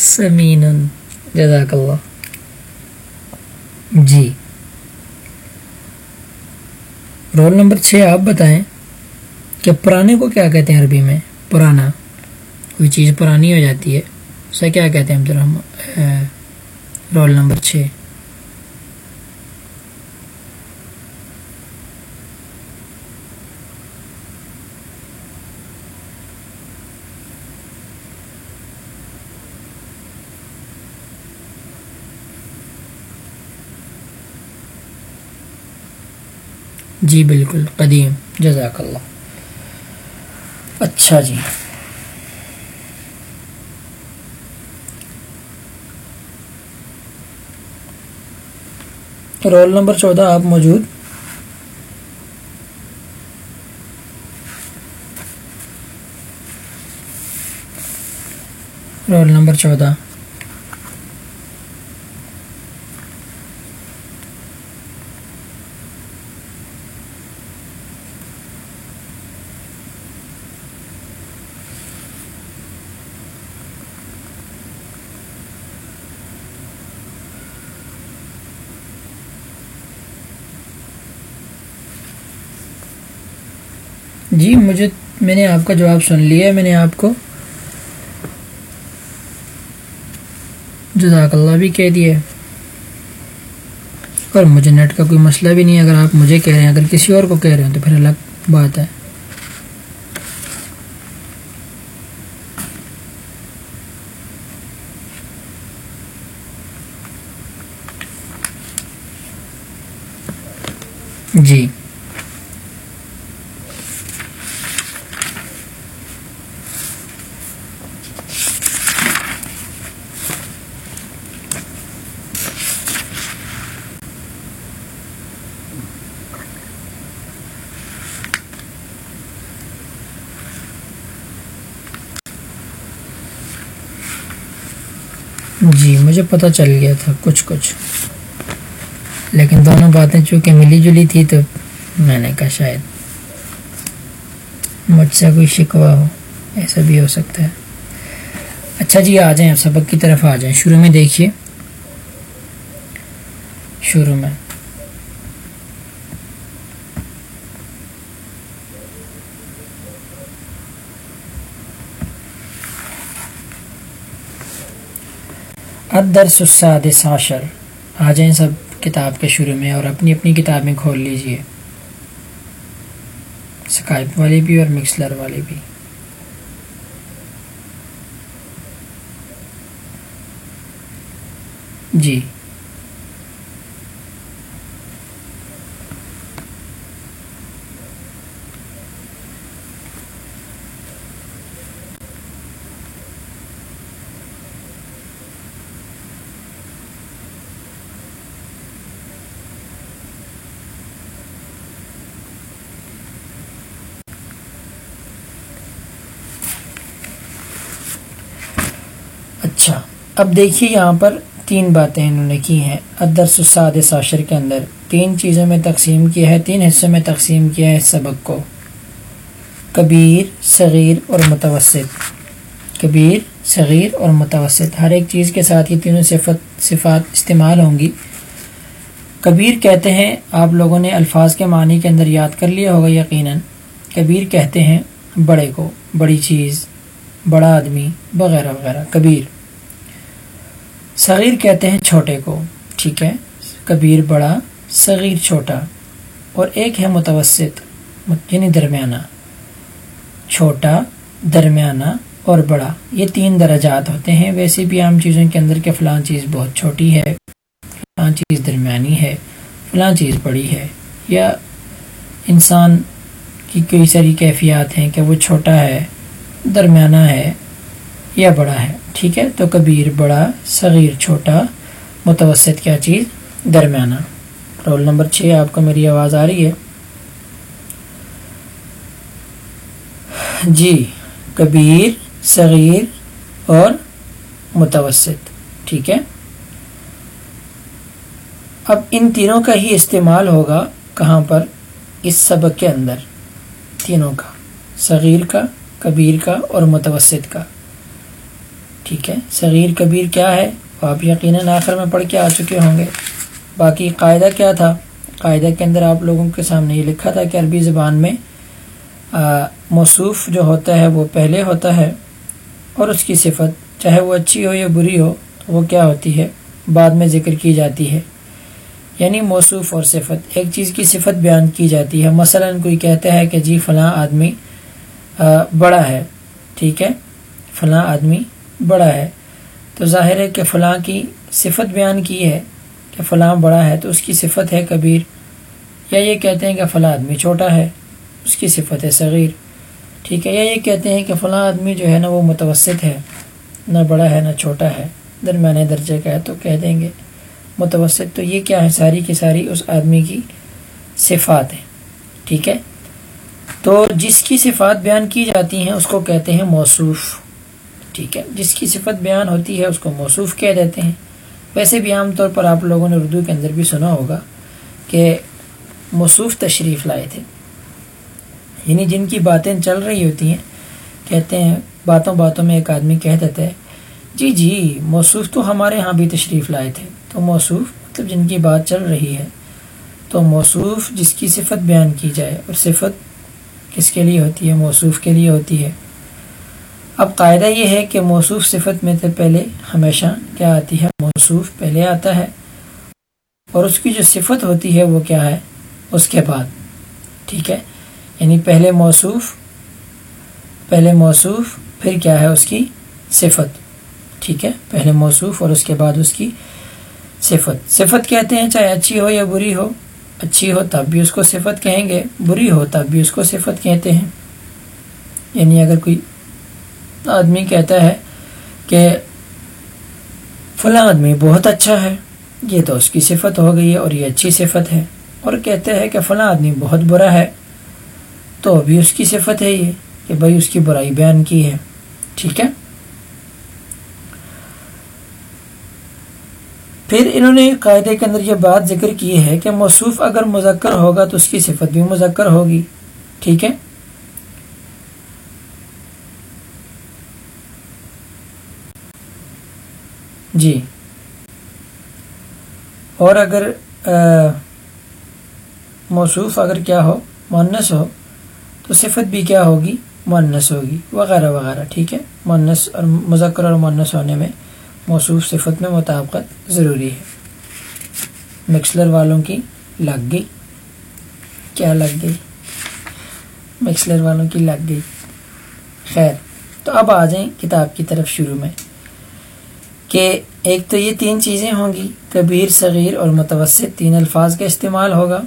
سمین جزاک اللہ. جی. Roll number چھ آپ بتائیں کہ پرانے کو کیا کہتے ہیں عربی میں؟ پرانا. کوئی چیز پرانی ہو جاتی ہے، اسے کیا کہتے ہیں عبد رول نمبر چھ. جی بالکل، قدیم، جزاک اللہ۔ اچھا جی۔ رول نمبر چودہ، آپ موجود۔ رول نمبر چودہ۔ جی مجھے، میں نے آپ کا جواب سن لیا ہے، میں نے آپ کو جزاک اللہ بھی کہہ دیا اور مجھے نیٹ کا کوئی مسئلہ بھی نہیں، اگر آپ مجھے کہہ رہے ہیں، اگر کسی اور کو کہہ رہے ہیں تو پھر الگ بات ہے جی جی مجھے پتہ چل گیا تھا، کچھ کچھ۔ لیکن دونوں باتیں چونکہ ملی جلی تھی تو میں نے کہا شاید مجھ سے کوئی شکوہ ہو، ایسا بھی ہو سکتا ہے۔ اچھا جی آ جائیں، سبق کی طرف آ جائیں۔ شروع میں دیکھیے۔ شروع میں۔ الدرس السادس عشر۔ آ جائیں سب کتاب کے شروع میں اور اپنی اپنی کتابیں کھول لیجیے۔ سکائپ والے بھی اور مکسلر والے بھی۔ جی اچھا اب دیکھیے یہاں پر تین باتیں انہوں نے کی ہیں۔ ادرس سعد ساشر کے اندر تین چیزوں میں تقسیم کیا ہے، تین حصوں میں تقسیم کیا ہے اس سبق کو۔ کبیر، صغیر اور متوسط۔ کبیر، صغیر اور متوسط۔ ہر ایک چیز کے ساتھ یہ تینوں صفت، صفات استعمال ہوں گی۔ کبیر کہتے ہیں، آپ لوگوں نے الفاظ کے معنی کے اندر یاد کر لیا ہوگا یقیناً۔ کبیر کہتے ہیں، بڑے کو، بڑی چیز، بڑا آدمی، وغیرہ وغیرہ۔ کبیر۔ صغیر کہتے ہیں چھوٹے کو، ٹھیک ہے؟ کبیر، بڑا، صغیر، چھوٹا۔ اور ایک ہے متوسط یعنی درمیانہ۔ چھوٹا، درمیانہ اور بڑا۔ یہ تین درجات ہوتے ہیں۔ ویسے بھی عام چیزوں کے اندر کہ فلاں چیز بہت چھوٹی ہے، فلاں چیز درمیانی ہے، فلاں چیز بڑی ہے۔ یا انسان کی کئی ساری کیفیات ہیں کہ وہ چھوٹا ہے، درمیانہ ہے یا بڑا ہے۔ ٹھیک ہے؟ تو کبیر بڑا، صغیر چھوٹا، متوسط کیا چیز؟ درمیانہ۔ رول نمبر چھ، آپ کو میری آواز آ رہی ہے؟ جی کبیر، صغیر اور متوسط۔ ٹھیک ہے؟ اب ان تینوں کا ہی استعمال ہوگا کہاں پر؟ اس سبق کے اندر۔ تینوں کا، صغیر کا، کبیر کا اور متوسط کا۔ ٹھیک ہے۔ صغیر کبیر کیا ہے؟ آپ یقیناً آخر میں پڑھ کے آ چکے ہوں گے۔ باقی قاعدہ کیا تھا؟ قاعدہ کے اندر آپ لوگوں کے سامنے یہ لکھا تھا کہ عربی زبان میں موصوف جو ہوتا ہے وہ پہلے ہوتا ہے اور اس کی صفت چاہے وہ اچھی ہو یا بری ہو تو وہ کیا ہوتی ہے؟ بعد میں ذکر کی جاتی ہے۔ یعنی موصوف اور صفت، ایک چیز کی صفت بیان کی جاتی ہے۔ مثلا کوئی کہتا ہے کہ جی فلاں آدمی بڑا ہے، ٹھیک ہے؟ فلاں آدمی بڑا ہے۔ تو ظاہر ہے کہ فلاں کی صفت بیان کی ہے کہ فلاں بڑا ہے تو اس کی صفت ہے کبیر۔ یا یہ کہتے ہیں کہ فلاں آدمی چھوٹا ہے، اس کی صفت ہے صغیر۔ ٹھیک ہے، یا یہ کہتے ہیں کہ فلاں آدمی جو ہے نا وہ متوسط ہے، نہ بڑا ہے نہ چھوٹا ہے۔ درمیانے درجے کا ہے تو کہہ دیں گے۔ متوسط تو یہ کیا ہے؟ ساری کی ساری اس آدمی کی صفات ہیں۔ ٹھیک ہے؟ تو جس کی صفات بیان کی جاتی ہیں اس کو کہتے ہیں موصوف۔ ٹھیک ہے۔ جس کی صفت بیان ہوتی ہے، اس کو موصوف کہہ دیتے ہیں۔ ویسے بھی عام طور پر آپ لوگوں نے اردو کے اندر بھی سنا ہوگا کہ موصوف تشریف لائے تھے۔ یعنی جن کی باتیں چل رہی ہوتی ہیں، کہتے ہیں، باتوں باتوں میں ایک آدمی کہہ دیتا ہے جی جی موصوف تو ہمارے ہاں بھی تشریف لائے تھے۔ تو موصوف مطلب جن کی بات چل رہی ہے۔ تو موصوف جس کی صفت بیان کی جائے، اور صفت کس کے لیے ہوتی ہے؟ موصوف کے لیے ہوتی ہے۔ اب قاعدہ یہ ہے کہ موصوف صفت میں سے پہلے ہمیشہ کیا آتی ہے؟ موصوف پہلے آتا ہے۔ اور اس کی جو صفت ہوتی ہے وہ کیا ہے؟ اس کے بعد۔ ٹھیک ہے؟ یعنی پہلے موصوف پہلے موصوف، پھر کیا ہے اس کی صفت؟ ٹھیک ہے؟ پہلے موصوف اور اس کے بعد اس کی صفت۔ صفت کہتے ہیں چاہے اچھی ہو یا بری ہو۔ اچھی ہو تب بھی اس کو صفت کہیں گے، بری ہو تب بھی اس کو صفت کہتے ہیں۔ یعنی اگر کوئی آدمی کہتا ہے کہ فلاں آدمی بہت اچھا ہے، یہ تو اس کی صفت ہو گئی ہے اور یہ اچھی صفت ہے۔ اور کہتے ہیں کہ فلاں آدمی بہت برا ہے، تو بھی اس کی صفت ہے یہ کہ بھائی اس کی برائی بیان کی ہے۔ ٹھیک ہے؟ پھر انہوں نے قاعدے کے اندر یہ بات ذکر کی ہے کہ موصوف اگر مذکر ہوگا تو اس کی صفت بھی مذکر ہوگی۔ ٹھیک ہے؟ جی۔ اور اگر موصوف اگر کیا ہو مونس ہو، تو صفت بھی کیا ہوگی؟ مونس ہوگی، وغیرہ وغیرہ، ٹھیک ہے؟ مونس اور مذکر اور مونس ہونے میں موصوف صفت میں مطابقت ضروری ہے۔ مکسلر والوں کی لگ گئی۔ کیا لگ گئی؟ مکسلر والوں کی لگ گئی۔ خیر، تو اب آ جائیں کتاب کی طرف شروع میں۔ کہ ایک تو یہ تین چیزیں ہوں گی، کبیر، صغیر اور متوسط، تین الفاظ کا استعمال ہوگا۔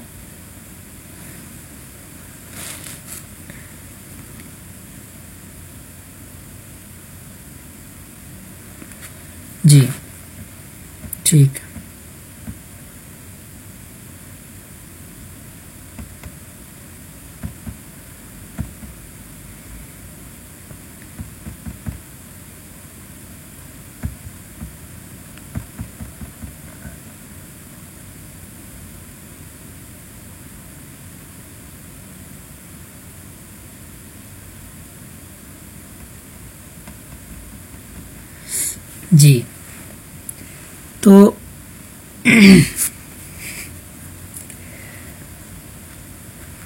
جی۔ ٹھیک۔ جی۔ تو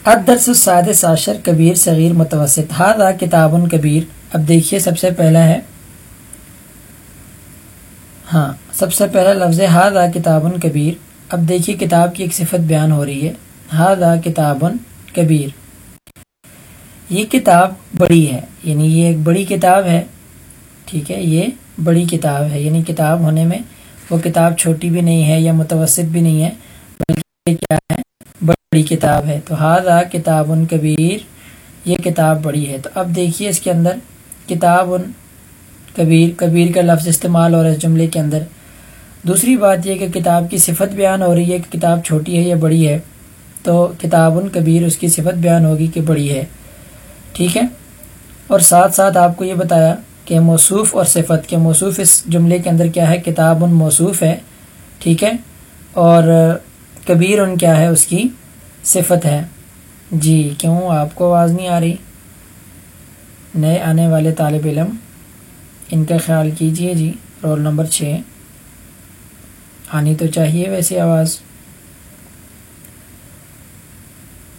ادرس السادس عشر، کبیر، صغیر، متوسط۔ ہاضا کتاب کبیر۔ اب دیکھیے، سب سے پہلا ہے۔ ہاں سب سے پہلا لفظ ہاضا کتاب کبیر۔ اب دیکھیے، کتاب کی ایک صفت بیان ہو رہی ہے۔ ہاضا کتاب کبیر۔ یہ کتاب بڑی ہے یعنی یہ ایک بڑی کتاب ہے۔ ٹھیک ہے، یہ بڑی کتاب ہے۔ یعنی کتاب ہونے میں وہ کتاب چھوٹی بھی نہیں ہے یا متوسط بھی نہیں ہے، بلکہ کیا ہے؟ بڑی کتاب ہے۔ تو ہاضا کتاب ان کبیر، یہ کتاب بڑی ہے۔ تو اب دیکھیے اس کے اندر کتاب ان کبیر کبیر کا لفظ استعمال ہو رہا ہے اس جملے کے اندر۔ دوسری بات یہ کہ کتاب کی صفت بیان ہو رہی ہے کہ کتاب چھوٹی ہے یا بڑی ہے، تو کتاب ان کبیر اس کی صفت بیان ہوگی کہ بڑی ہے۔ ٹھیک ہے؟ اور ساتھ ساتھ آپ کو یہ بتایا کہ موصوف اور صفت کے موصوف، اس جملے کے اندر کیا ہے؟ کتاب ان موصوف ہے، ٹھیک ہے؟ اور کبیر ان کیا ہے؟ اس کی صفت ہے۔ جی کیوں؟ آپ کو آواز نہیں آ رہی۔ نئے آنے والے طالب علم، ان کا خیال کیجیے جی رول نمبر چھ۔ آنی تو چاہیے ویسی آواز۔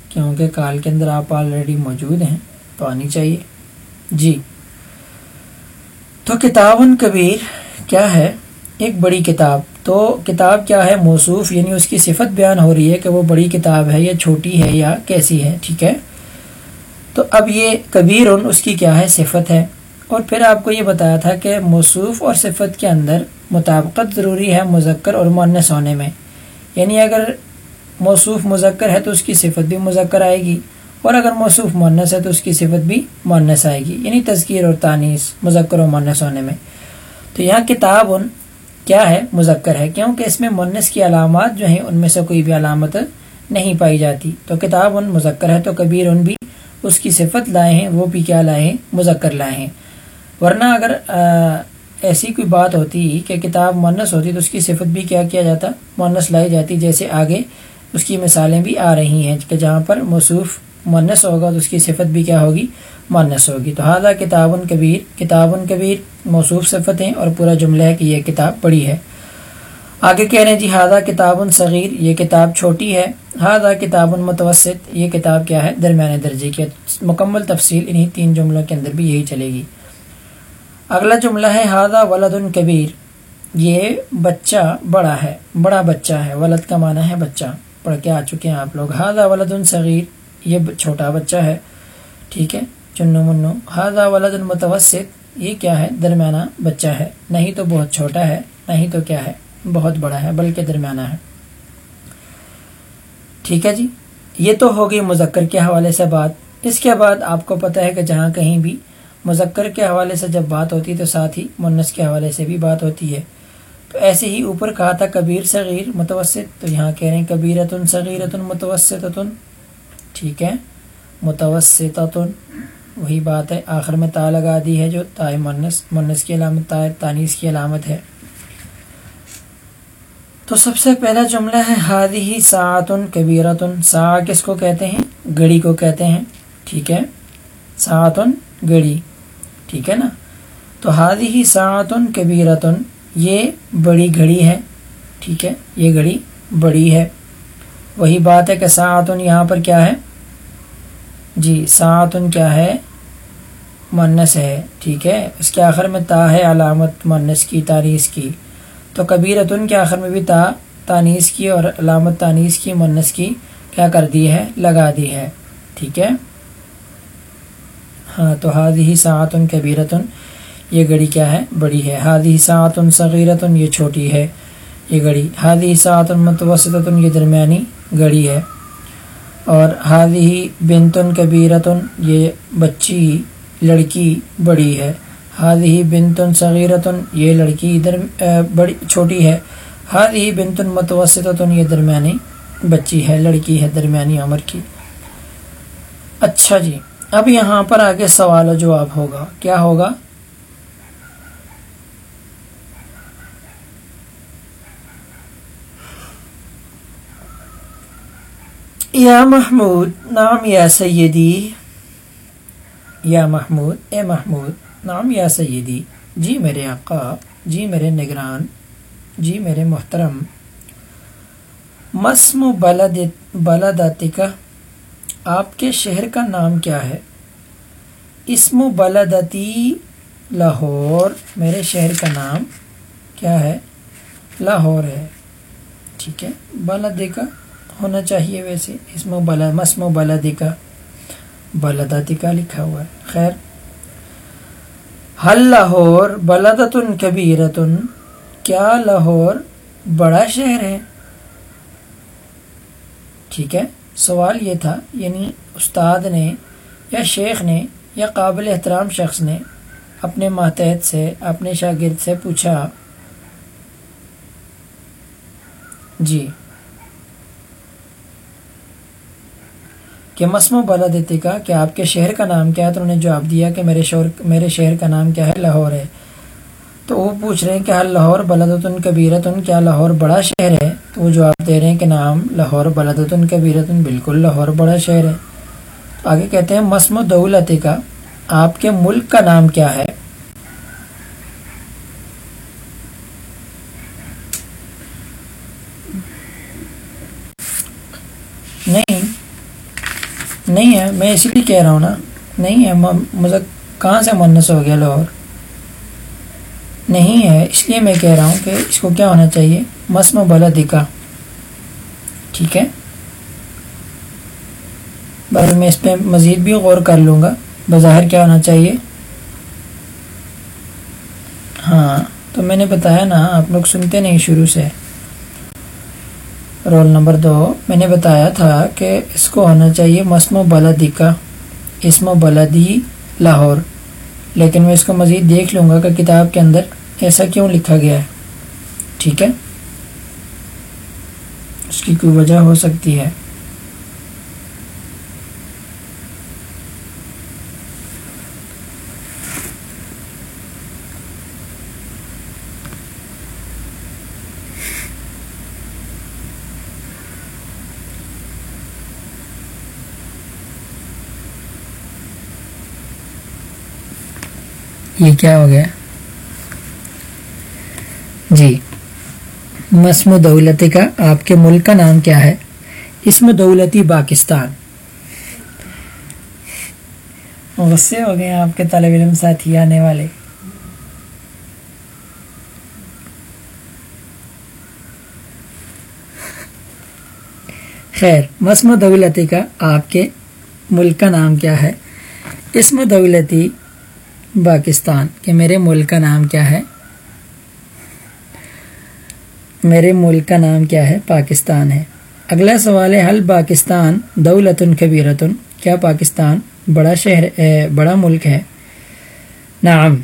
کیونکہ کال کے اندر آپ آلریڈی موجود ہیں، تو آنی چاہیے۔ جی۔ تو کتاب کبیر کیا ہے؟ ایک بڑی کتاب۔ تو کتاب کیا ہے؟ موصوف یعنی اس کی صفت بیان ہو رہی ہے کہ وہ بڑی کتاب ہے یا چھوٹی ہے یا کیسی ہے، ٹھیک ہے؟ تو اب یہ کبیر اس کی کیا ہے؟ صفت ہے۔ اور پھر آپ کو یہ بتایا تھا کہ موصوف اور صفت کے اندر مطابقت ضروری ہے مذکر اور مونس ہونے میں۔ یعنی اگر موصوف مذکر ہے تو اس کی صفت بھی مذکر آئے گی۔ اور اگر موصوف مونس ہے تو اس کی صفت بھی مونس آئے گی یعنی تذکیر اور تانیس مذکر اور مونس ہونے میں۔ تو یہاں کتاب ان کیا ہے؟ مذکر ہے، کیونکہ اس میں مونس کی علامات جو ہیں ان میں سے کوئی بھی علامت نہیں پائی جاتی۔ تو کتاب ان مذکر ہے تو کبیر ان بھی اس کی صفت لائے ہیں، وہ بھی کیا لائے ہیں؟ مذکر لائے ہیں۔ ورنہ اگر ایسی کوئی بات ہوتی کہ کتاب مونس ہوتی تو اس کی صفت بھی کیا کیا جاتا؟ مونس لائی جاتی، جیسے آگے اس کی مثالیں بھی آ رہی ہیں کہ جہاں پر مصوف مونس ہوگا تو اس کی صفت بھی کیا ہوگی؟ مونس ہوگی۔ تو ہادہ کتاب کبیر کتاب کبیر، موصوف صفت ہیں اور پورا جملہ ہے کہ یہ کتاب بڑی ہے۔ آگے کہہ رہے ہیں جی ہادہ کتاب صغیر، یہ کتاب چھوٹی ہے۔ ہادہ کتاب متوسط، یہ کتاب کیا ہے؟ درمیانے درجے کی مکمل تفصیل انہی تین جملوں کے اندر بھی یہی چلے گی۔ اگلا جملہ ہے ہادہ ولد کبیر۔ یہ بچہ بڑا ہے، بڑا بچہ ہے۔ ولد کا معنی ہے بچہ۔ پڑھ کے آ چکے ہیں آپ لوگ۔ ہادہ ولد صغیر۔ یہ چھوٹا بچہ ہے، ٹھیک ہے؟ چنو منو ہادہ ولد متوسط، یہ کیا ہے؟ درمیانہ بچہ ہے۔ نہیں تو بہت چھوٹا ہے، نہیں تو کیا ہے؟ بہت بڑا ہے، بلکہ درمیانہ ہے۔ ٹھیک ہے جی؟ یہ تو ہوگی مذکر کے حوالے سے بات۔ اس کے بعد آپ کو پتہ ہے کہ جہاں کہیں بھی مذکر کے حوالے سے جب بات ہوتی تو ساتھ ہی منس کے حوالے سے بھی بات ہوتی ہے۔ تو ایسے ہی اوپر کہا تھا کبیر صغیر متوسط، تو یہاں کہہ رہے ہیں کبیرتن صغیرتن متوسطتن۔ ٹھیک ہے۔ متوسطتن وہی بات ہے۔ آخر میں تا لگا دی ہے جو تائے منس منس کی علامت تائے تانیس کی علامت ہے۔ تو سب سے پہلا جملہ ہے ہادی ہی ساعتن کبیرتن۔ سا کس کو کہتے ہیں؟ گڑی کو کہتے ہیں۔ ٹھیک ہے۔ ساعتن گڑی۔ ٹھیک ہے نا؟ تو ہادی ہی ساعتن کبیرتن، یہ بڑی گھڑی ہے۔ ٹھیک ہے۔ یہ گھڑی بڑی ہے۔ وہی بات ہے کہ ساعتن یہاں پر کیا ہے؟ جی ساعتن کیا ہے؟ منس ہے، ٹھیک ہے؟ اس کے آخر میں تا ہے، علامت منس کی تاریخ کی۔ تو کبیرتن کے آخر میں بھی تا تانیس کی اور علامت تانیس کی منس کی کیا کر دی ہے؟ لگا دی ہے، ٹھیک ہے؟ ہاں تو ہادی ہی ساعتن کبیرتن۔ یہ گھڑی کیا ہے؟ بڑی ہے۔ ہادی ساعتن صغیرتن، یہ چھوٹی ہے، یہ گھڑی۔ ہادی ساعتن متوسطن یہ درمیانی گھڑی ہے۔ اور ہادی بنتن کبیرتن، یہ بچی لڑکی بڑی ہے۔ ہادی بنتن صغیرتن، یہ لڑکی ادھر بڑی، چھوٹی ہے۔ ہادی بنتن متوسطن یہ درمیانی بچی ہے، لڑکی ہے درمیانی عمر کی۔ اچھا جی اب یہاں پر آگے سوال و جواب ہوگا۔ کیا ہوگا؟ یا محمود نام یا سیدی۔ یا محمود، اے محمود نام یا سیدی۔ جی میرے آقا جی میرے نگران جی میرے محترم۔ مسم بلد، بلداتکا، آپ کے شہر کا نام کیا ہے؟ اسم بلدتی لاہور، میرے شہر کا نام کیا ہے؟ لاہور ہے۔ ٹھیک ہے۔ بلدی کا ہونا چاہیے ویسے۔ اسم بلا مسم بلدی کا بلدتی کا لکھا ہوا ہے۔ خیر۔ حل لاہور بلدتن کبیرتن۔ کیا لاہور بڑا شہر ہے؟ ٹھیک ہے۔ سوال یہ تھا یعنی استاد نے یا شیخ نے یا قابل احترام شخص نے اپنے ماتحت سے، اپنے شاگرد سے پوچھا۔ جی۔ کہ مسمو بالا دیتے کا کہ آپ کے شہر کا نام کیا ہے؟ تو انہوں نے جواب دیا کہ میرے شہر میرے شہر کا نام کیا ہے؟ لاہور ہے۔ تو وہ پوچھ رہے ہیں کہ ہر لاہور بلادتن کبیرتن کیا لاہور بڑا شہر ہے؟ تو وہ جواب دے رہے ہیں کہ نام لاہور بلادتن کبیرتن بالکل لاہور بڑا شہر ہے۔ آگے کہتے ہیں مسم دولت کا، آپ کے ملک کا نام کیا ہے؟ نہیں نہیں ہے، میں اسی لیے کہہ رہا ہوں نا۔ نہیں ہے مجھے کہاں سے منس ہو گیا لاہور؟ نہیں ہے، اس لیے میں کہہ رہا ہوں کہ اس کو کیا ہونا چاہیے؟ مسم بلا دکھا ٹھیک ہے؟ بس میں اس پہ مزید بھی غور کر لوں گا۔ بظاہر کیا ہونا چاہیے؟ ہاں تو میں نے بتایا نا، آپ لوگ سنتے نہیں شروع سے۔ رول نمبر دو، میں نے بتایا تھا کہ اس کو ہونا چاہیے مسم و بلدی کا، اسم و بلدی لاہور۔ لیکن میں اس کو مزید دیکھ لوں گا کہ کتاب کے اندر ایسا کیوں لکھا گیا ہے۔ ٹھیک ہے؟ اس کی کوئی وجہ ہو سکتی ہے۔ یہ کیا ہو گیا؟ جی مسم دولتی کا آپ کے ملک کا نام کیا ہے؟ اسم دولتی پاکستان۔ غصے ہو گئے آپ کے طالب علم ساتھی آنے والے۔ خیر، مسم دولتی کا آپ کے ملک کا نام کیا ہے؟ اسم دولتی پاکستان، کہ میرے ملک کا نام کیا ہے؟ میرے ملک کا نام کیا ہے؟ پاکستان ہے۔ اگلا سوال ہے حل پاکستان دولت کبیرتن؟ کیا پاکستان بڑا شہر بڑا ملک ہے؟ نعم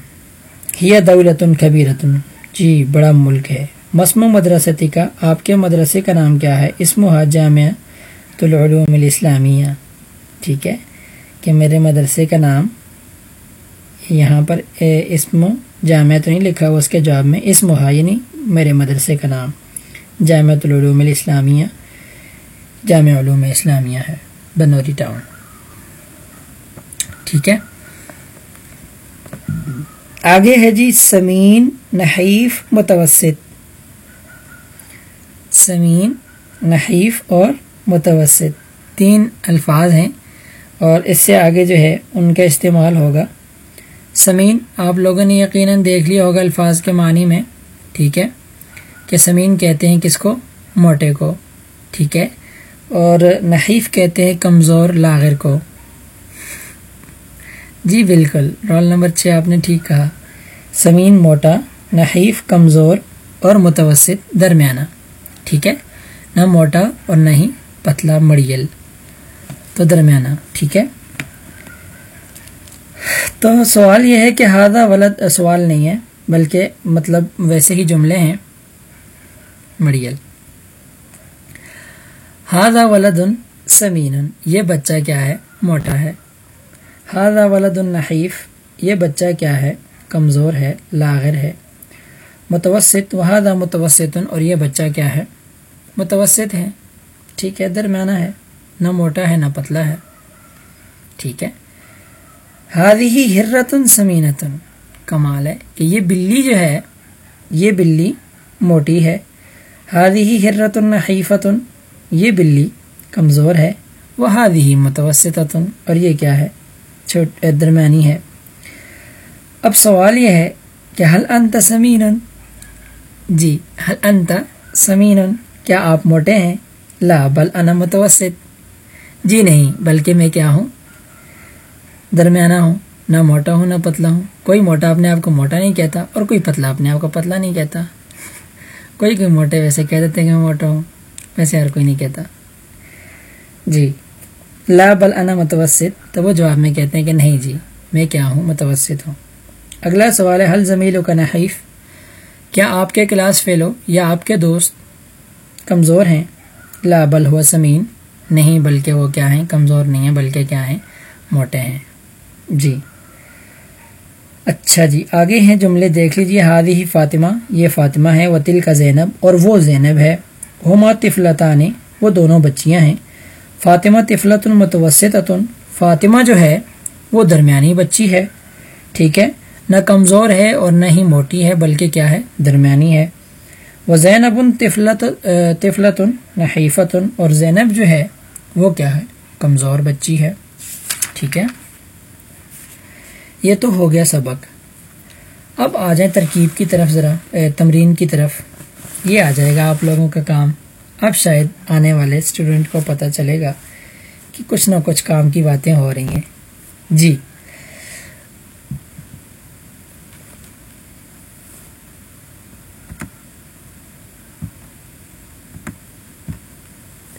ہی دولت کبیرتن۔ جی بڑا ملک ہے۔ مسم مدرستی کا، آپ کے مدرسے کا نام کیا ہے؟ اسم جامعہ العلوم الاسلامیہ۔ ٹھیک ہے، کہ میرے مدرسے کا نام یہاں پر اسم جامعہ تو نہیں لکھا ہوا اس کے جواب میں، اسم ہا یعنی میرے مدرسے کا نام۔ جامعۃ العلوم الاسلامیہ جامع علوم اسلامیہ ہے، بنوری ٹاؤن۔ ٹھیک ہے؟ آگے ہے جی سمین نحیف متوسط۔ سمین نحیف اور متوسط۔ تین الفاظ ہیں اور اس سے آگے جو ہے، ان کا استعمال ہوگا۔ سمین، آپ لوگوں نے یقیناً دیکھ لیا ہوگا الفاظ کے معنی میں، ٹھیک ہے؟ کہ سمین کہتے ہیں کس کو؟ موٹے کو، ٹھیک ہے؟ اور نحیف کہتے ہیں کمزور لاغر کو۔ جی بالکل، رول نمبر چھ آپ نے ٹھیک کہا۔ سمین موٹا، نحیف، کمزور اور متوسط درمیانہ، ٹھیک ہے؟ نہ موٹا اور نہ ہی پتلا مڑیل، تو درمیانہ، ٹھیک ہے؟ تو سوال یہ ہے کہ ہادہ ولد، سوال نہیں ہے، بلکہ مطلب ویسے ہی جملے ہیں۔ مڑیل ہادہ ولد سمین یہ بچہ کیا ہے؟ موٹا ہے۔ ہادہ ولد النحیف یہ بچہ کیا ہے؟ کمزور ہے، لاغر ہے۔ متوسط وہادہ متوسط اور یہ بچہ کیا ہے؟ متوسط ہے۔ ٹھیک ہے، درمیانہ ہے۔ نہ موٹا ہے، نہ پتلا ہے۔ ٹھیک ہے۔ ہی ہرتن سمینتن کمال ہے کہ یہ بلی جو ہے، یہ بلی موٹی ہے. ہادی ہی ہرتن حیفتن یہ بلی کمزور ہے. وہ ہادی ہی متوسطن اور یہ کیا ہے؟ چھوٹ درمیانی ہے. اب سوال یہ ہے کہ حل انت سمین؟ جی حل انت سمین؟ کیا آپ موٹے ہیں؟ لا، بل انا متوسط. جی نہیں، بلکہ میں کیا ہوں؟ درمیانہ ہوں، نہ موٹا ہوں، نہ پتلا ہوں۔ کوئی موٹا اپنے آپ کو موٹا نہیں کہتا اور کوئی پتلا اپنے آپ کو پتلا نہیں کہتا۔ کوئی کوئی موٹے ویسے کہہ دیتے کہ میں موٹا ہوں، ویسے ہر کوئی نہیں کہتا۔ جی۔ لا بل انا متوسط، تو وہ جواب میں کہتے ہیں کہ نہیں جی میں کیا ہوں؟ متوسط ہوں۔ اگلا سوال ہے حل زمیل کا نحیف کیا آپ کے کلاس فیلو یا آپ کے دوست کمزور ہیں؟ لا بل ہوا سمین، نہیں، بلکہ وہ کیا ہیں؟ کمزور نہیں ہیں، بلکہ کیا ہیں؟ موٹے ہیں۔ جی۔ اچھا جی آگے ہیں جملے، دیکھ لیجیے ہادی ہی فاطمہ، یہ فاطمہ ہے وہ تل کا زینب، اور وہ زینب ہے۔ ہما طفلتا نے وہ دونوں بچیاں ہیں۔ فاطمہ طفلت المتوسط فاطمہ جو ہے، وہ درمیانی بچی ہے۔ ٹھیک ہے؟ نہ کمزور ہے اور نہ ہی موٹی ہے، بلکہ کیا ہے؟ درمیانی ہے۔ وہ زینب ان طفلت طفلت نحیفت اور زینب جو ہے، وہ کیا ہے؟ کمزور بچی ہے۔ ٹھیک ہے؟ یہ تو ہو گیا سبق۔ اب آ جائیں ترکیب کی طرف ذرا تمرین کی طرف۔ یہ آ جائے گا آپ لوگوں کا کام۔ اب شاید آنے والے اسٹوڈنٹ کو پتہ چلے گا کہ کچھ نہ کچھ کام کی باتیں ہو رہی ہیں۔ جی۔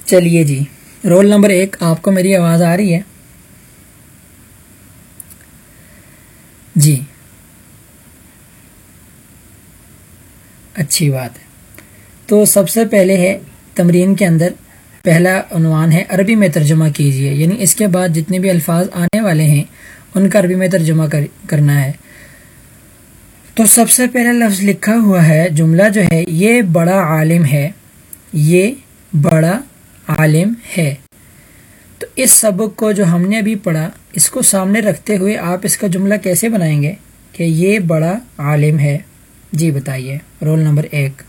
چلیے جی۔ رول نمبر ایک، آپ کو میری آواز آ رہی ہے؟ جی۔ اچھی بات ہے۔ تو سب سے پہلے ہے تمرین کے اندر پہلا عنوان ہے عربی میں ترجمہ کیجیے۔ یعنی اس کے بعد جتنے بھی الفاظ آنے والے ہیں، ان کا عربی میں ترجمہ کرنا ہے۔ تو سب سے پہلا لفظ لکھا ہوا ہے، جملہ جو ہے، یہ بڑا عالم ہے۔ یہ بڑا عالم ہے۔ تو اس سبق کو جو ہم نے ابھی پڑھا اس کو سامنے رکھتے ہوئے آپ اس کا جملہ کیسے بنائیں گے کہ یہ بڑا عالم ہے؟ جی بتائیے، رول نمبر ایک۔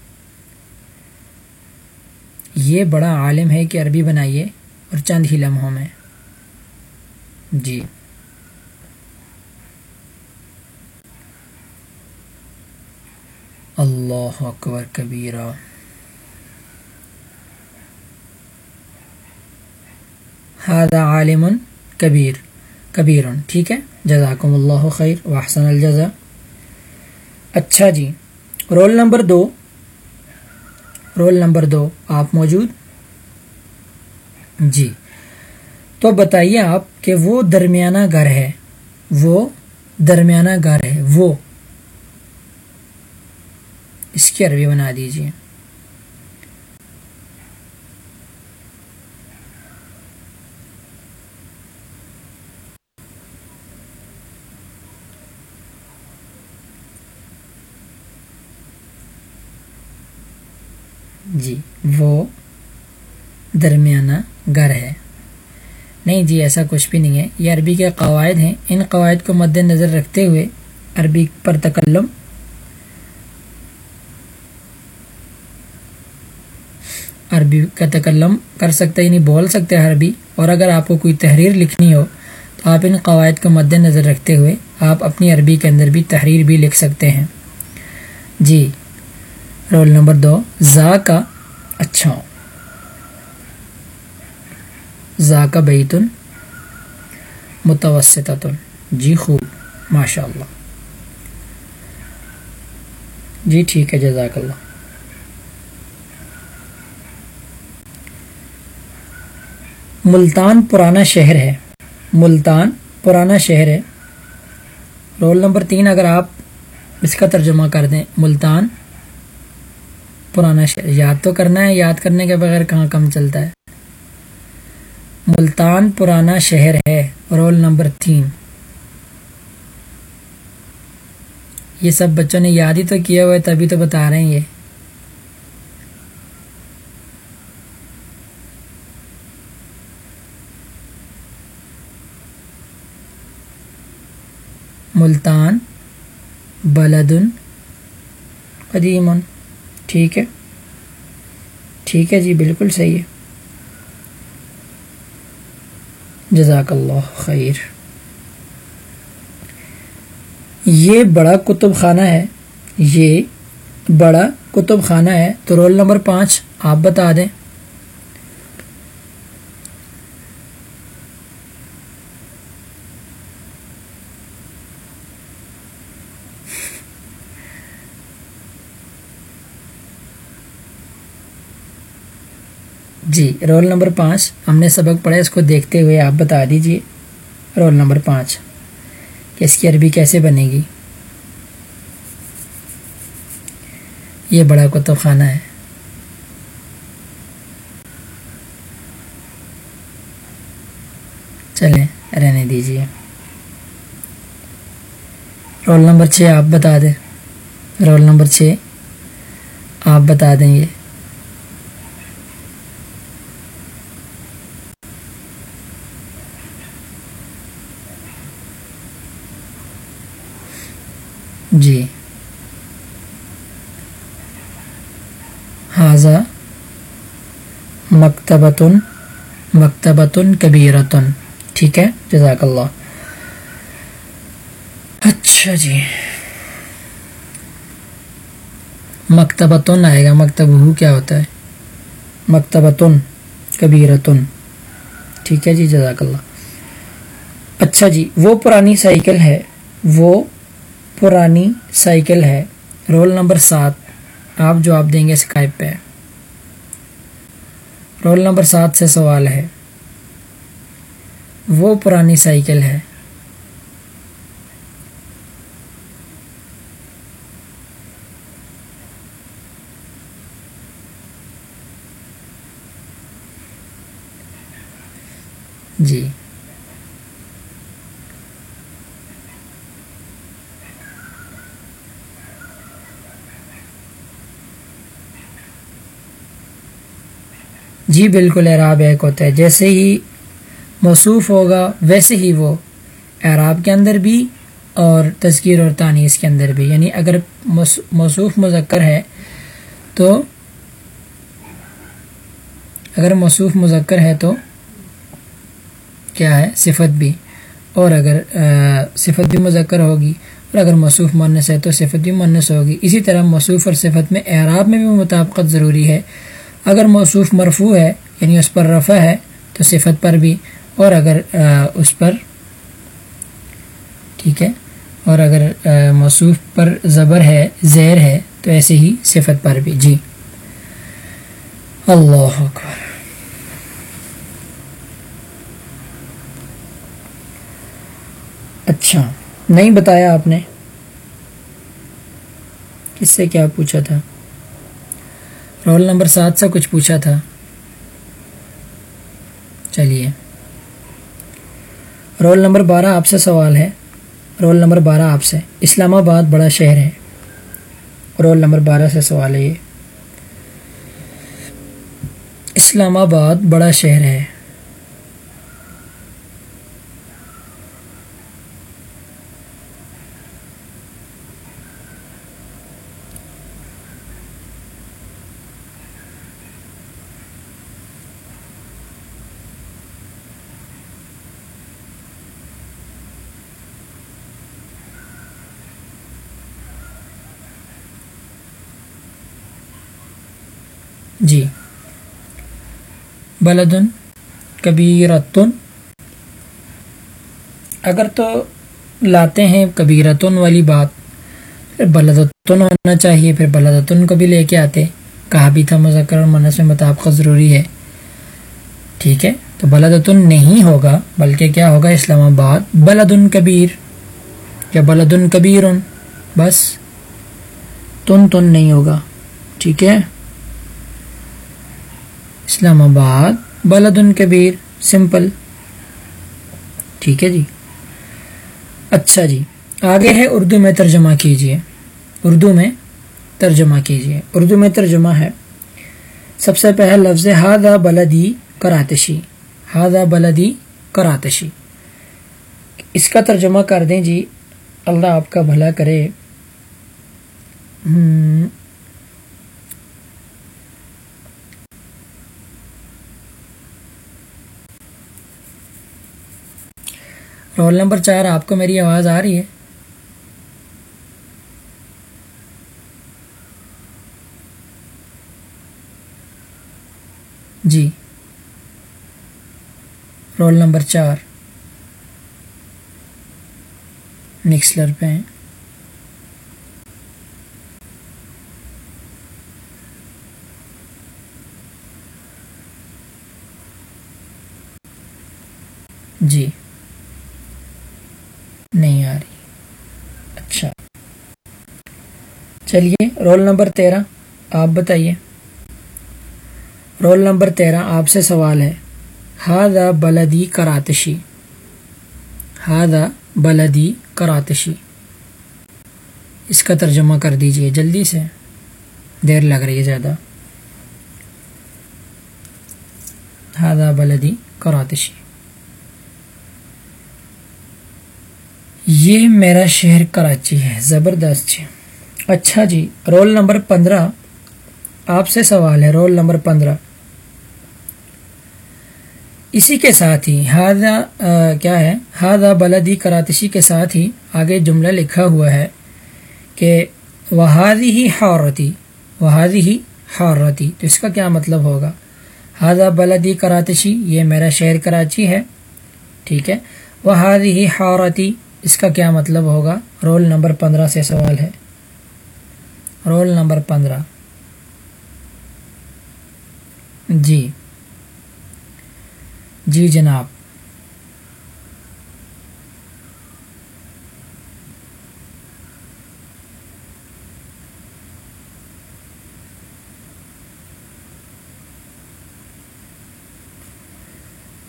یہ بڑا عالم ہے کہ عربی بنائیے اور چند ہی لمحوں میں۔ جی۔ اللہ اکبر کبیرہ۔ ہادہ عالم کبیر۔ کبیر ٹھیک ہے؟ جزاکم اللہ خیر وحسن الجزا اچھا جی رول نمبر دو۔ رول نمبر دو، آپ موجود؟ جی۔ تو بتائیے آپ کہ وہ درمیانہ گھر ہے، وہ درمیانہ گھر ہے، وہ۔ اس کی عربی بنا دیجیے جی وہ درمیانہ گر ہے نہیں جی ایسا کچھ بھی نہیں ہے۔ یہ عربی کے قواعد ہیں۔ ان قواعد کو مد نظر رکھتے ہوئے عربی پر تکلم۔ عربی کا تکلم کر سکتے یعنی بول سکتے ہیں عربی۔ اور اگر آپ کو کوئی تحریر لکھنی ہو، تو آپ ان قواعد کو مد نظر رکھتے ہوئے آپ اپنی عربی کے اندر بھی تحریر بھی لکھ سکتے ہیں۔ جی رول نمبر دو، زا کا اچھا زا کا بیتن متوسط جی خوب ماشاء اللہ جی ٹھیک ہے، جزاک اللہ۔ ملتان پرانا شہر ہے، ملتان پرانا شہر ہے۔ رول نمبر تین، اگر آپ اس کا ترجمہ کر دیں، ملتان پرانا شہر، یاد تو کرنا ہے، یاد کرنے کے بغیر کہاں کم چلتا ہے؟ ملتان پرانا شہر ہے، رول نمبر تین۔ یہ سب بچوں نے یاد ہی تو کیا ہوا ہے، تبھی تو بتا رہے ہیں یہ۔ ملتان، بلدن، قدیمن۔ ٹھیک ہے۔ ٹھیک ہے جی بالکل صحیح ہے۔ جزاک اللہ خیر۔ یہ بڑا کتب خانہ ہے۔ یہ بڑا کتب خانہ ہے۔ تو رول نمبر پانچ آپ بتا دیں۔ جی رول نمبر پانچ، ہم نے سبق پڑھا، اس کو دیکھتے ہوئے آپ بتا دیجیے۔ رول نمبر پانچ، کہ اس کی عربی کیسے بنے گی؟ یہ بڑا کتب خانہ ہے۔ چلیں، رہنے دیجیے۔ رول نمبر چھ، آپ بتا دیں۔ رول نمبر چھ، آپ بتا دیں یہ جی حاضہ مکتبۃ مکتبتن کبیرتن۔ ٹھیک ہے؟ جزاک اللہ۔ اچھا جی۔ مکتبتن آئے گا۔ مکتب ہو کیا ہوتا ہے؟ مکتبتن، کبیرتن۔ ٹھیک ہے جی جزاک اللہ۔ اچھا جی وہ پرانی سائیکل ہے۔ وہ پرانی سائیکل ہے۔ رول نمبر سات۔ آپ جواب دیں گے اسکائپ پہ۔ رول نمبر سات سے سوال ہے۔ وہ پرانی سائیکل ہے جی جی بالکل اعراب ایک ہوتا ہے۔ جیسے ہی موصوف ہوگا، ویسے ہی وہ اعراب کے اندر بھی اور تذکیر اور تانیس کے اندر بھی۔ یعنی اگر موصوف مذکر ہے تو اگر موصوف مذکر ہے تو کیا ہے؟ صفت بھی۔ اور اگر صفت بھی مذکر ہوگی اور اگر موصوف منس ہے تو صفت بھی منس ہوگی۔ اسی طرح موصوف اور صفت میں اعراب میں بھی مطابقت ضروری ہے۔ اگر موصوف مرفوع ہے یعنی اس پر رفع ہے، تو صفت پر بھی، اور اگر اس پر، ٹھیک ہے، اور اگر موصوف پر زبر ہے، زیر ہے، تو ایسے ہی صفت پر بھی جی۔ اللہ اکبر۔ اچھا نہیں بتایا آپ نے؟ کس سے کیا پوچھا تھا؟ رول نمبر سات سے کچھ پوچھا تھا۔ چلیے۔ رول نمبر بارہ آپ سے سوال ہے۔ رول نمبر بارہ آپ سے۔ اسلام آباد بڑا شہر ہے۔ رول نمبر بارہ سے سوال ہے یہ۔ اسلام آباد بڑا شہر ہے جی بلدن، کبیرتن۔ اگر تو لاتے ہیں کبیرتن والی بات، پھر بلدتن ہونا چاہیے، پھر بلدتن کو بھی لے کے آتے۔ کہا بھی تھا مذکر اور منس میں مطابقت ضروری ہے۔ ٹھیک ہے، تو بلدتن نہیں ہوگا، بلکہ کیا ہوگا؟ اسلام آباد۔ بلدن کبیر، یا بلدن کبیر بس۔ تن تن نہیں ہوگا۔ ٹھیک ہے۔ اسلام آباد بلدن کبیر، سمپل۔ ٹھیک ہے جی۔ اچھا جی۔ آگے ہے اردو میں ترجمہ کیجیے۔ اردو میں ترجمہ کیجیے۔ اردو میں ترجمہ ہے۔ سب سے پہلا لفظ ہادہ بلدی کراتشی ہادہ بلدی کراتشی اس کا ترجمہ کر دیں جی۔ اللہ آپ کا بھلا کرے۔ رول نمبر چار، آپ کو میری آواز آ رہی ہے؟ جی۔ رول نمبر چار۔ مکسلر پہ ہیں۔ جی نہیں آ رہی اچھا چلیے، رول نمبر تیرہ، آپ بتائیے۔ رول نمبر تیرہ آپ سے سوال ہے۔ ہادا بلدی کراتشی ہادا بلدی کراتشی اس کا ترجمہ کر دیجیے، جلدی سے۔ دیر لگ رہی ہے زیادہ۔ ہادا بلدی کراتشی یہ میرا شہر کراچی ہے، زبردست جی اچھا جی رول نمبر پندرہ۔ آپ سے سوال ہے، رول نمبر پندرہ۔ اسی کے ساتھ ہی ہادا کیا ہے؟ ہادا بلدی کراتشی کے ساتھ ہی آگے جملہ لکھا ہوا ہے کہ وہادی ہی حورتی وہادی ہی حورتی تو اس کا کیا مطلب ہوگا؟ ہادا بلدی کراتشی یہ میرا شہر کراچی ہے، ٹھیک ہے۔ وہادی ہی حورتی اس کا کیا مطلب ہوگا؟ رول نمبر پندرہ سے سوال ہے۔ رول نمبر پندرہ۔ جی۔ جی جناب۔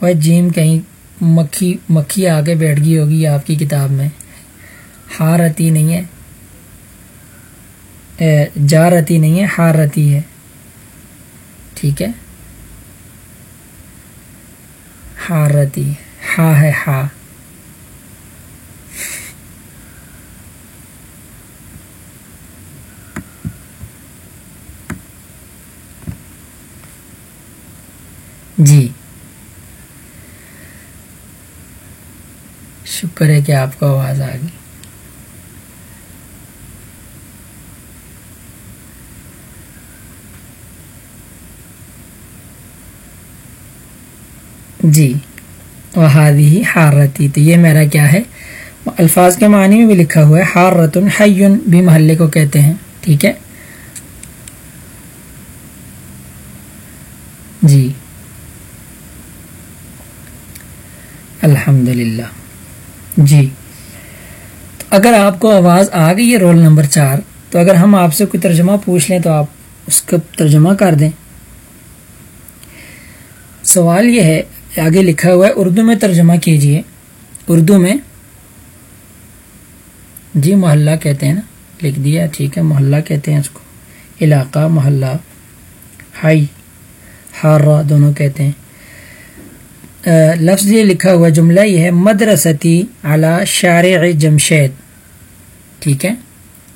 وہ جیم کہیں مکھی مکھی آگے بیٹھ گئی ہوگی آپ کی کتاب میں۔ ہار رتی نہیں ہے۔ جارتی نہیں ہے، ہار ہے۔ ٹھیک ہے؟ رتی ہا ہے ہا۔ جی۔ شکر ہے کہ آپ کو آواز آ گئی۔ جی۔ وہادی حارتی تو یہ میرا کیا ہے؟ الفاظ کے معنی میں بھی لکھا ہوا ہے ہار رتن حیون بھی محلے کو کہتے ہیں، ٹھیک ہے؟ جی۔ الحمد للہ جی اگر آپ کو آواز آ گئی ہے رول نمبر چار، تو اگر ہم آپ سے کوئی ترجمہ پوچھ لیں تو آپ اس کا ترجمہ کر دیں۔ سوال یہ ہے آگے لکھا ہوا ہے، اردو میں ترجمہ کیجیے۔ اردو میں۔ جی محلہ کہتے ہیں نا؟ لکھ دیا، ٹھیک ہے، محلہ کہتے ہیں اس کو۔ علاقہ، محلہ۔ ہائی ہارا دونوں کہتے ہیں۔ لفظ یہ لکھا ہوا، جملہ یہ ہے، مدرستی اعلی شارع جمشید۔ ٹھیک ہے؟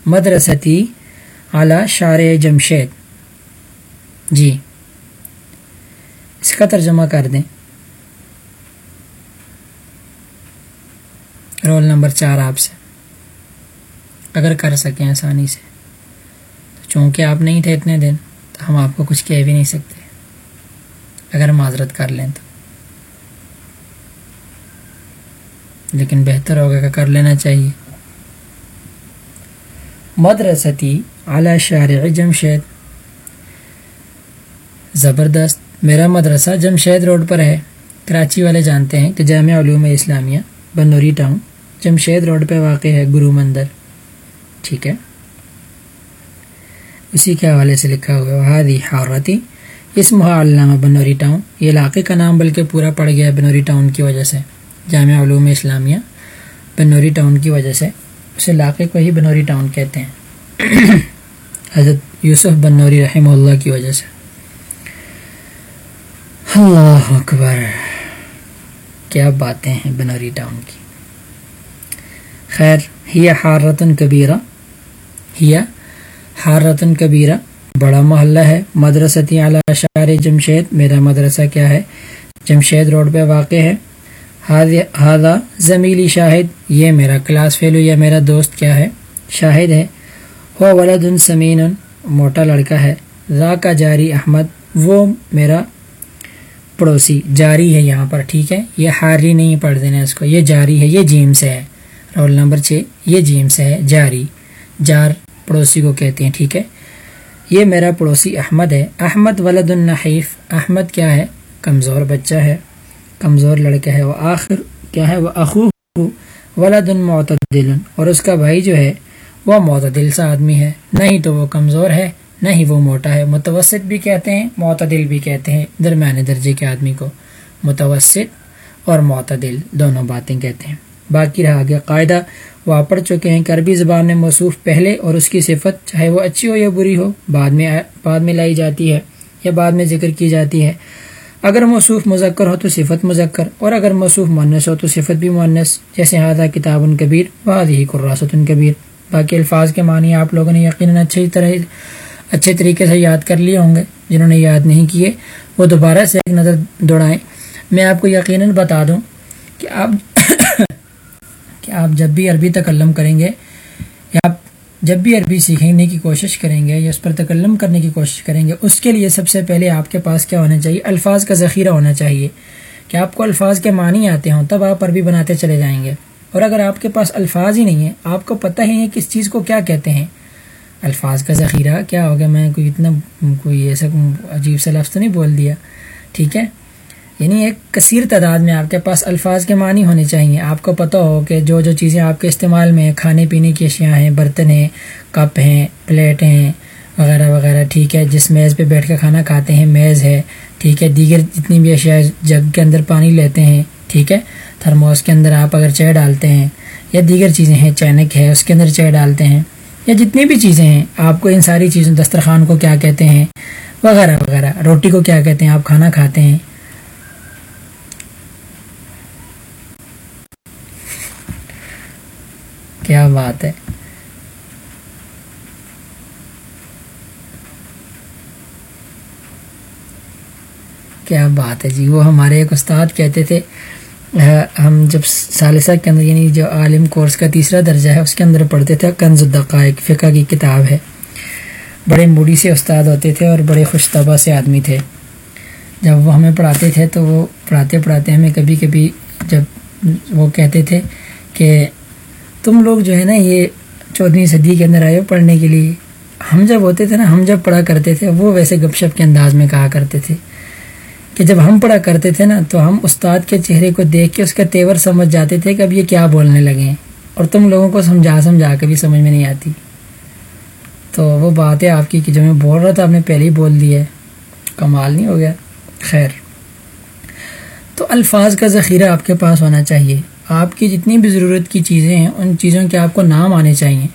مدرستی اعلی شارع جمشید۔ جی۔ اس کا ترجمہ کر دیں۔ رول نمبر چار آپ سے۔ اگر کر سکیں آسانی سے۔ تو چونکہ آپ نہیں تھے اتنے دن، تو ہم آپ کو کچھ کہہ بھی نہیں سکتے۔ اگر معذرت کر لیں تو۔ لیکن بہتر ہوگا کہ کر لینا چاہیے۔ مدرستی اعلی شارع جمشید۔ زبردست۔ میرا مدرسہ جمشید روڈ پر ہے۔ کراچی والے جانتے ہیں کہ جامعہ علوم اسلامیہ، بنوری ٹاؤن۔ جمشید روڈ پہ واقع ہے گرو مندر۔ ٹھیک ہے۔ اسی کے حوالے سے لکھا ہوا وہادی حارتی، اس علامہ بنوری ٹاؤن۔ یہ علاقے کا نام بلکہ پورا پڑ گیا ہے بنوری ٹاؤن کی وجہ سے۔ جامعہ علوم اسلامیہ بنوری ٹاؤن کی وجہ سے۔ اس علاقے کو ہی بنوری ٹاؤن کہتے ہیں۔ حضرت یوسف بنوری رحمہ اللہ کی وجہ سے۔ اللہ اکبر۔ کیا باتیں ہیں بنوری ٹاؤن کی۔ خیر، ہی حارتن کبیرہ۔ ہی حارتن کبیرہ۔ بڑا محلہ ہے۔ مدرستی اعلیٰ شار جمشید۔ میرا مدرسہ کیا ہے؟ جمشید روڈ پہ واقع ہے۔ ہادہ زمیلی شاہد۔ یہ میرا کلاس فیلو یا میرا دوست کیا ہے؟ شاہد ہے۔ ہو ولد سمین، موٹا لڑکا ہے۔ ذا کا جاری احمد۔ وہ میرا پڑوسی۔ جاری ہے یہاں پر، ٹھیک ہے؟ یہ ہاری نہیں پڑھ دینا اس کو۔ یہ جاری ہے، یہ جیم سے ہے۔ رول نمبر چھ، یہ جیم سے ہے جاری، جار پڑوسی کو کہتے ہیں، ٹھیک ہے؟ یہ میرا پڑوسی احمد ہے۔ احمد ولد النحیف۔ احمد کیا ہے؟ کمزور بچہ ہے، کمزور لڑکا ہے۔ وہ آخر کیا ہے؟ وہ اخو ولد المعتدل اور اس کا بھائی جو ہے، وہ معتدل سا آدمی ہے۔ نہیں تو وہ کمزور ہے نہ ہی وہ موٹا ہے۔ متوسط بھی کہتے ہیں، معتدل بھی کہتے ہیں۔ درمیانے درجے کے آدمی کو متوسط اور معتدل دونوں باتیں کہتے ہیں۔ باقی رہا۔ گیا قاعدہ وہ پڑھ چکے ہیں کہ عربی زبان میں موصوف پہلے اور اس کی صفت چاہے وہ اچھی ہو یا بری ہو، بعد میں بعد میں لائی جاتی ہے یا بعد میں ذکر کی جاتی ہے۔ اگر موصوف مذکر ہو تو صفت مذکر، اور اگر موصوف مونس ہو تو صفت بھی مونس جیسے ہادہ کتاب ان کبیر بعد ہی قراست ان کبیر۔ باقی الفاظ کے معنی آپ لوگوں نے یقیناً اچھی طرح، اچھے طریقے سے یاد کر لیے ہوں گے۔ جنہوں نے یاد نہیں کیے، وہ دوبارہ سے ایک نظر دوڑائیں۔ میں آپ کو یقیناً بتا دوں کہ آپ کہ آپ جب بھی عربی تکلم کریں گے یا آپ جب بھی عربی سیکھنے کی کوشش کریں گے یا اس پر تکلم کرنے کی کوشش کریں گے، اس کے لیے سب سے پہلے آپ کے پاس کیا ہونا چاہیے؟ الفاظ کا ذخیرہ ہونا چاہیے۔ کہ آپ کو الفاظ کے معنی آتے ہوں، تب آپ عربی بناتے چلے جائیں گے۔ اور اگر آپ کے پاس الفاظ ہی نہیں ہیں، آپ کو پتہ ہی نہیں کس چیز کو کیا کہتے ہیں۔ الفاظ کا ذخیرہ، کیا ہوگا میں کوئی اتنا کوئی ایسا عجیب سا لفظ تو نہیں بول دیا۔ ٹھیک ہے؟ یعنی ایک کثیر تعداد میں آپ کے پاس الفاظ کے معنی ہونے چاہیے۔ آپ کو پتہ ہو کہ جو جو چیزیں آپ کے استعمال میں کھانے پینے کی اشیاء ہیں برتن ہیں کپ ہیں، پلیٹ ہیں، وغیرہ وغیرہ، ٹھیک ہے، جس میز پہ بیٹھ کے کھانا کھاتے ہیں، میز ہے، ٹھیک ہے، دیگر جتنی بھی اشیاء جگ کے اندر پانی لیتے ہیں، ٹھیک ہے تھرموس کے اندر آپ اگر چائے ڈالتے ہیں یا دیگر چیزیں ہیں، چینک ہے، اس کے اندر چائے ڈالتے ہیں، یا جتنی بھی چیزیں ہیں، آپ کو ان ساری چیزوں، دسترخوان کو کیا کہتے ہیں، وغیرہ وغیرہ، روٹی کو کیا کہتے ہیں، آپ کھانا کھاتے ہیں کیا بات ہے؟ کیا بات ہے؟ جی وہ ہمارے ایک استاد کہتے تھے ہم جب ثالثہ کے اندر یعنی جو عالم کورس کا تیسرا درجہ ہے، اس کے اندر پڑھتے تھے، کنز الدقائق فقہ کی کتاب ہے۔ بڑے موڑی سے استاد ہوتے تھے اور بڑے خوش طبع سے آدمی تھے۔ جب وہ ہمیں پڑھاتے تھے تو وہ پڑھاتے پڑھاتے ہمیں کبھی کبھی جب وہ کہتے تھے کہ تم لوگ جو ہے نا، یہ چودہویں صدی کے اندر آئے ہو پڑھنے کے لیے۔ ہم جب ہوتے تھے نا، ہم جب پڑھا کرتے تھے، وہ ویسے گپ شپ کے انداز میں کہا کرتے تھے کہ جب ہم پڑھا کرتے تھے نا، تو ہم استاد کے چہرے کو دیکھ کے اس کا تیور سمجھ جاتے تھے کہ اب یہ کیا بولنے لگے ہیں۔ اور تم لوگوں کو سمجھا سمجھا کے بھی سمجھ میں نہیں آتی۔ تو وہ بات ہے آپ کی کہ جو میں بول رہا تھا، آپ نے پہلے ہی بول دی ہے۔ کمال نہیں ہو گیا؟ خیر۔ تو الفاظ کا ذخیرہ آپ کے پاس ہونا چاہیے۔ آپ کی جتنی بھی ضرورت کی چیزیں ہیں، ان چیزوں کے آپ کو نام آنے چاہیے۔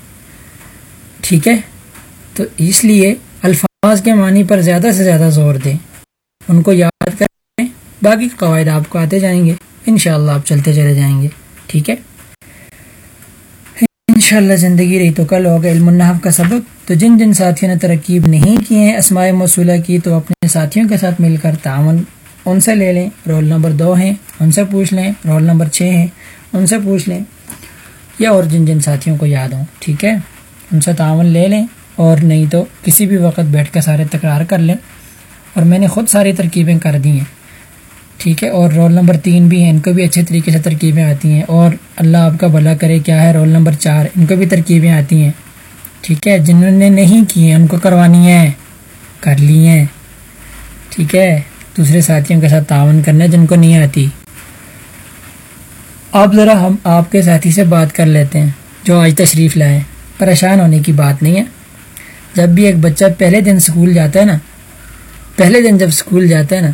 ٹھیک ہے؟ تو اس لیے الفاظ کے معنی پر زیادہ سے زیادہ زور دیں۔ ان کو یاد کریں۔ باقی قواعد آپ کو آتے جائیں گے۔ انشاءاللہ آپ چلتے چلے جائیں گے۔ ٹھیک ہے؟ انشاءاللہ زندگی رہی تو کل ہوگا علم النحف کا سبق۔ تو جن جن ساتھیوں نے ترکیب نہیں کیے ہیں، اسماء موصولہ کی، تو اپنے ساتھیوں کے ساتھ مل کر تعاون ان سے لے لیں۔ رول نمبر دو ہیں، ان سے پوچھ لیں۔ رول نمبر چھ ہیں ان سے پوچھ لیں۔ یا اور جن جن ساتھیوں کو یاد ہوں، ٹھیک ہے؟ ان سے تعاون لے لیں اور نہیں تو کسی بھی وقت بیٹھ کے سارے تکرار کر لیں۔ اور میں نے خود ساری ترکیبیں کر دی ہیں، ٹھیک ہے؟ اور رول نمبر تین بھی ہیں، ان کو بھی اچھے طریقے سے ترکیبیں آتی ہیں۔ اور اللہ آپ کا بھلا کرے، کیا ہے؟ رول نمبر چار، ان کو بھی ترکیبیں آتی ہیں، ٹھیک ہے؟ جنہوں نے نہیں کی ہیں، ان کو کروانی ہے کر لی ہیں، ٹھیک ہے؟ دوسرے ساتھیوں کے ساتھ تعاون کرنا جن کو نہیں آتی۔ آپ ذرا ہم آپ کے ساتھی سے بات کر لیتے ہیں، جو آج تشریف لائیں پریشان ہونے کی بات نہیں ہے۔ جب بھی ایک بچہ پہلے دن اسکول جاتا ہے نا، پہلے دن جب اسکول جاتا ہے نا،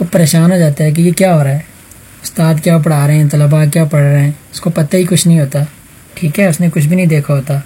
وہ پریشان ہو جاتا ہے کہ یہ کیا ہو رہا ہے؟ استاد کیا پڑھا رہے ہیں؟ طلباء کیا پڑھ رہے ہیں؟ اس کو پتہ ہی کچھ نہیں ہوتا۔ ٹھیک ہے، اس نے کچھ بھی نہیں دیکھا ہوتا۔